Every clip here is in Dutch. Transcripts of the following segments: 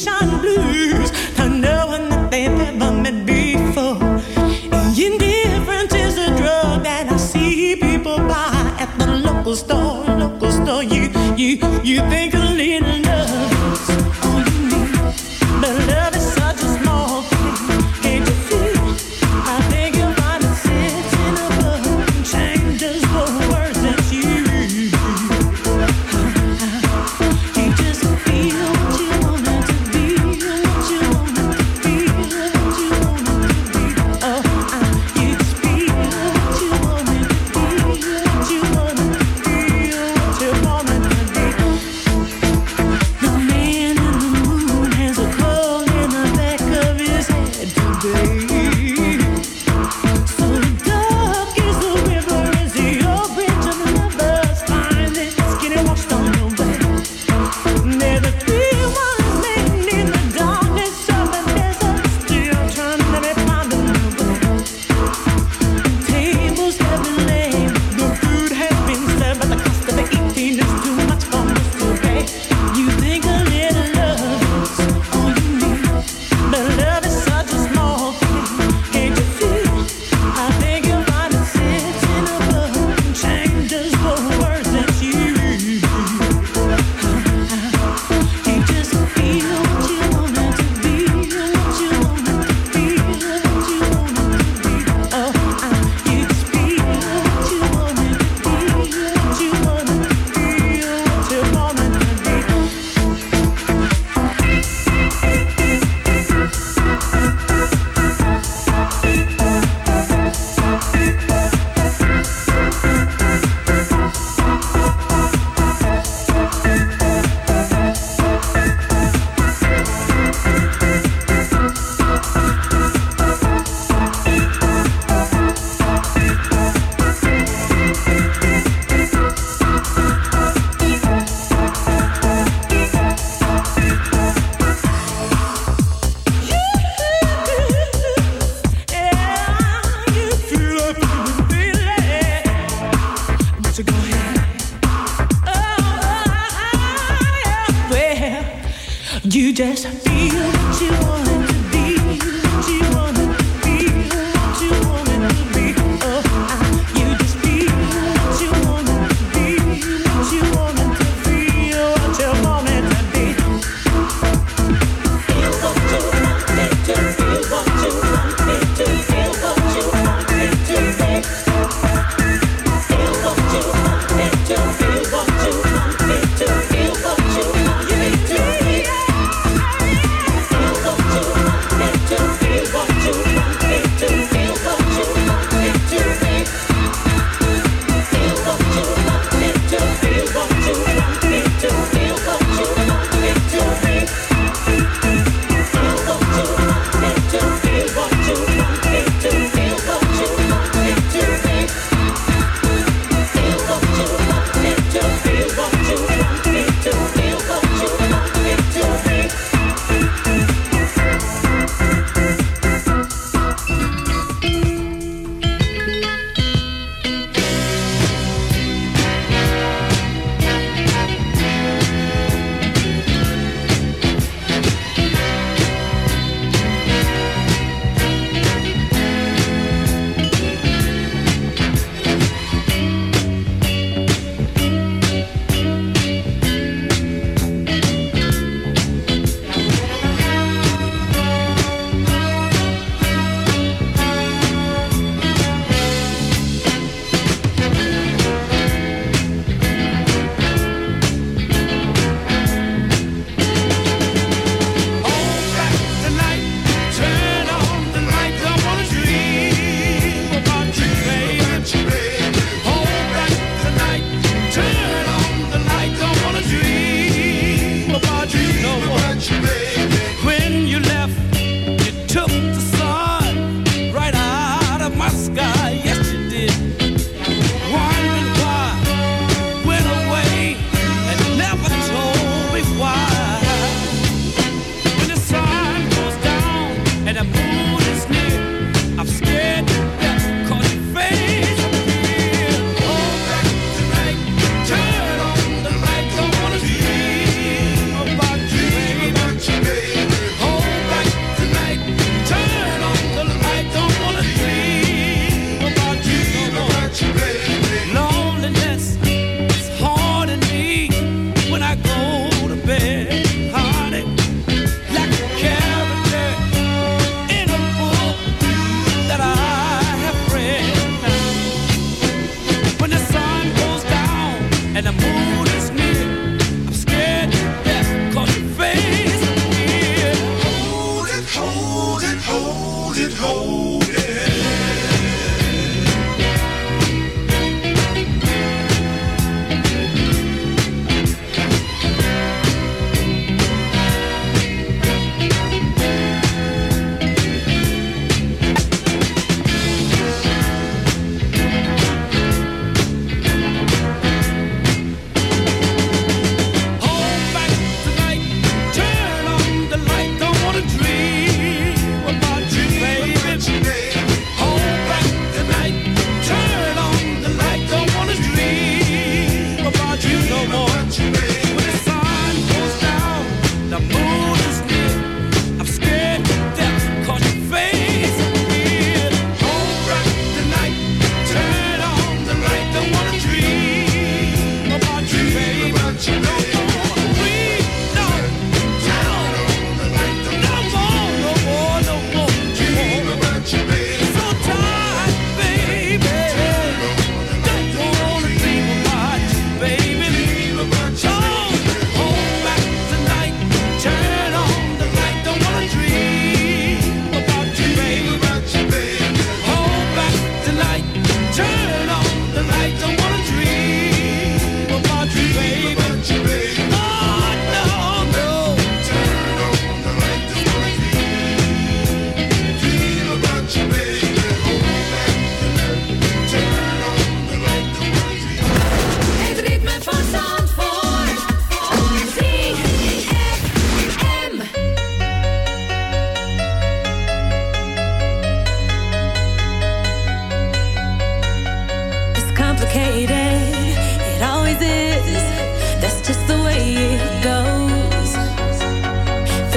Egyptian blues, not know that they've ever met before. Indifference is a drug that I see people buy at the local store, local store. You, you, you think.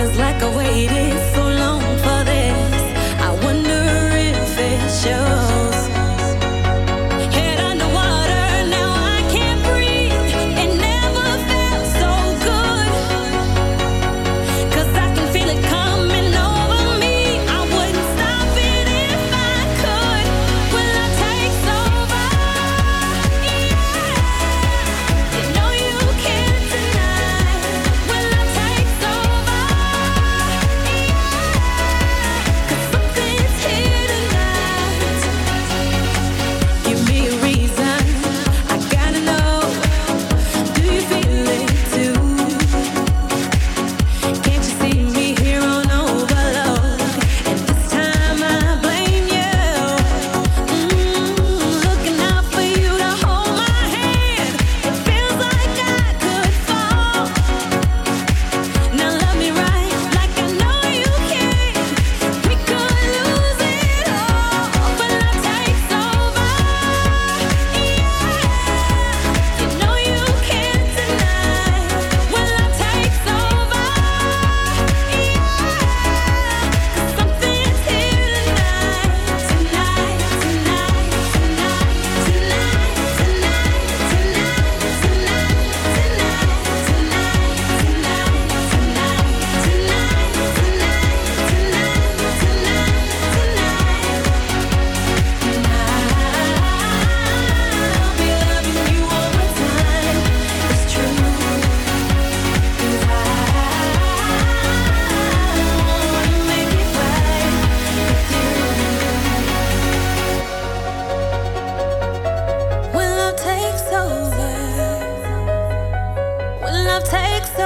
just like I waited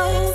love.